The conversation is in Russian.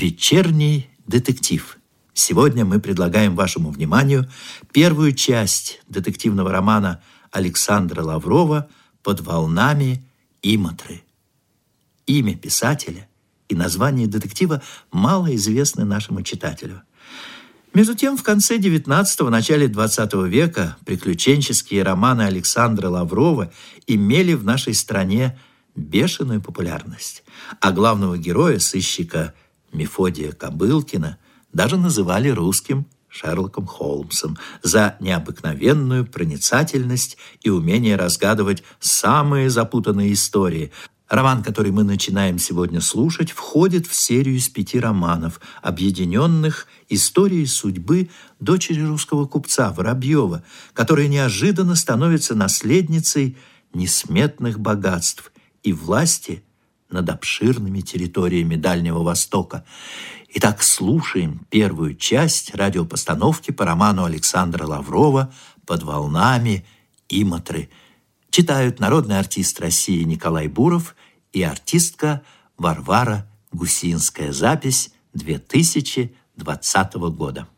Вечерний детектив. Сегодня мы предлагаем вашему вниманию первую часть детективного романа Александра Лаврова «Под волнами Иматры». Имя писателя и название детектива мало известны нашему читателю. Между тем, в конце XIX – начале XX века приключенческие романы Александра Лаврова имели в нашей стране бешеную популярность, а главного героя, сыщика Мефодия Кобылкина, даже называли русским Шерлоком Холмсом за необыкновенную проницательность и умение разгадывать самые запутанные истории – Роман, который мы начинаем сегодня слушать, входит в серию из пяти романов, объединенных историей судьбы дочери русского купца Воробьева, которая неожиданно становится наследницей несметных богатств и власти над обширными территориями Дальнего Востока. Итак, слушаем первую часть радиопостановки по роману Александра Лаврова «Под волнами Иматры», Читают народный артист России Николай Буров и артистка Варвара Гусинская. Запись 2020 года.